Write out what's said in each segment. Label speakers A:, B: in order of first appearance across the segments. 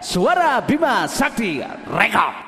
A: Suara Bima Sakti Rekor.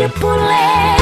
A: te pulé.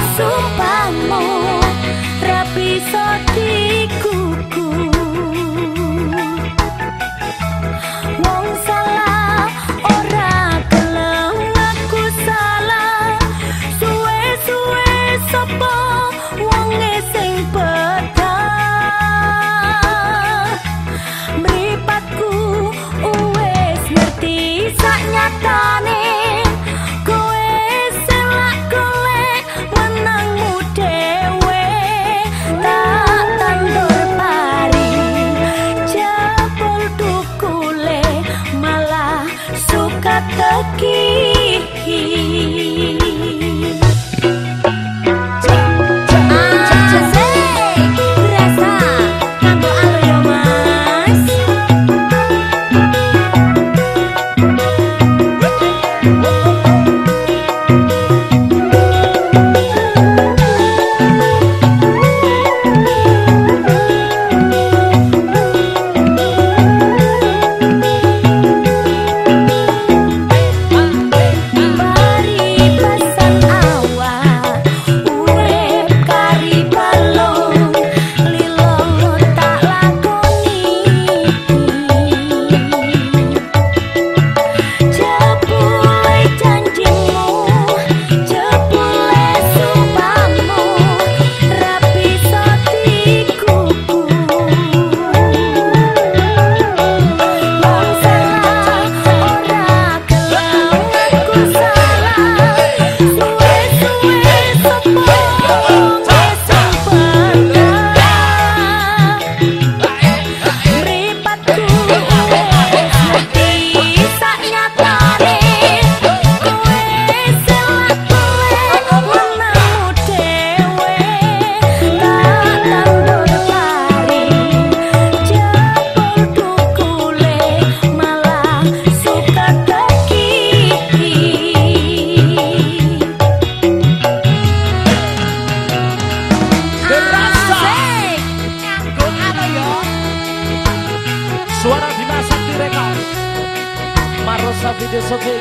A: this, aqui.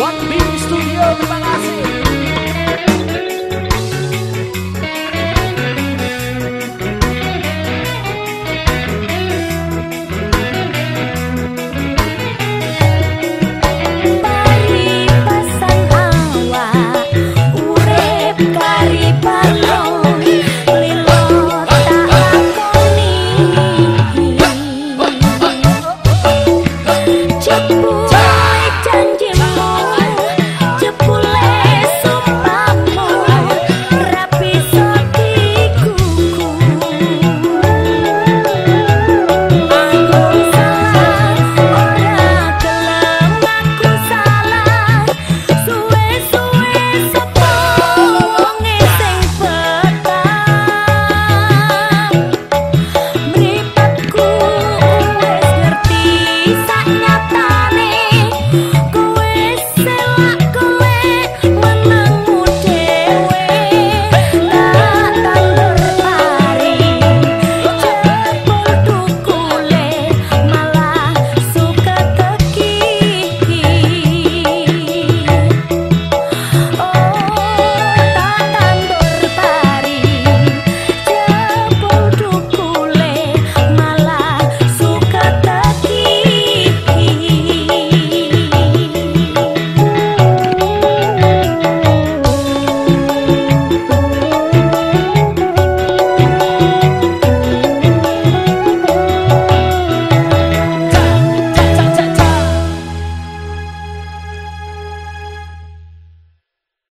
A: One Beam studio, Balasi.